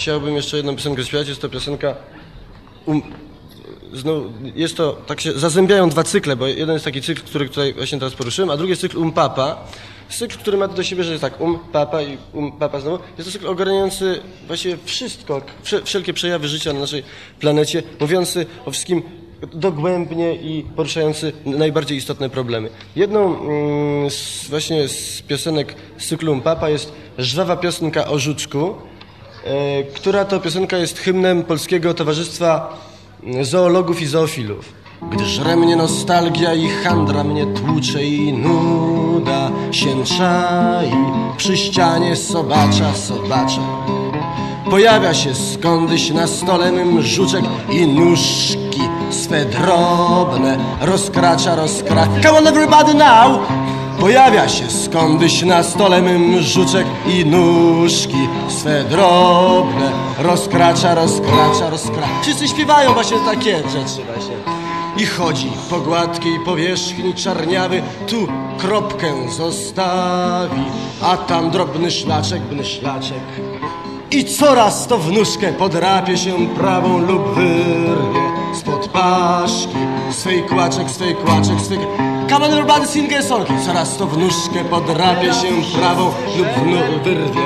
chciałbym jeszcze jedną piosenkę śpiewać. Jest to piosenka... Um, znowu, jest to, tak się zazębiają dwa cykle, bo jeden jest taki cykl, który tutaj właśnie teraz poruszyłem, a drugi jest cykl Um Papa. Cykl, który ma do siebie, że jest tak Um Papa i Um Papa znowu. Jest to cykl ogarniający właściwie wszystko, wsze- wszelkie przejawy życia na naszej planecie, mówiący o wszystkim dogłębnie i poruszający najbardziej istotne problemy. Jedną mm, z, właśnie z piosenek z cyklu Um Papa jest żwawa piosenka o żuczku, która to piosenka jest hymnem Polskiego Towarzystwa Zoologów i Zoofilów. Gdy żre mnie nostalgia i handra mnie tłucze i nuda się czai przy ścianie sobacza, sobacza. Pojawia się skądś na stole mym żuczek i nóżki swe drobne rozkracza, rozkracza. Come on everybody now! Pojawia się skądś na stole mym żuczek i nóżki swe drobne rozkracza, rozkracza, rozkracza. Wszyscy śpiewają właśnie takie rzeczy właśnie. I chodzi po gładkiej powierzchni czarniawy, tu kropkę zostawi, a tam drobny szlaczek, bnyszlaczek. I coraz to w nóżkę podrapie się prawą lub wyrwie spod paszki swej kłaczek, swej kłaczek, swej... Come on everybody sing a song. I coraz to w nóżkę podrapie się prawą lub wnu- wyrwie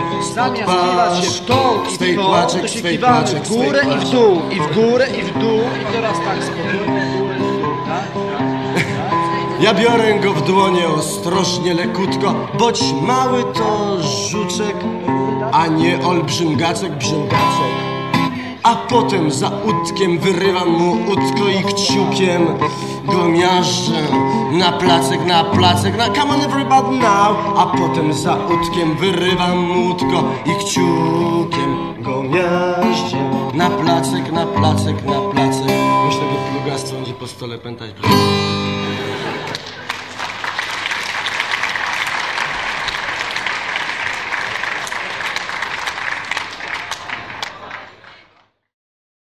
kiwać się w paszki tą i swej w w górę i w dół, i w górę i w dół i teraz tak spokojnie w w? Ja biorę go w dłonie ostrożnie, lekutko, boć mały to żuczek, a nie olbrzym gacek, brzęgacek. A potem za utkiem wyrywam mu utko i kciukiem go miażdżę na placek, na placek, na come on everybody now. A potem za utkiem wyrywam mu utko i kciukiem go miażdżę na placek, na placek, na placek. Myślę, że plugastwo będzie po stole pętać.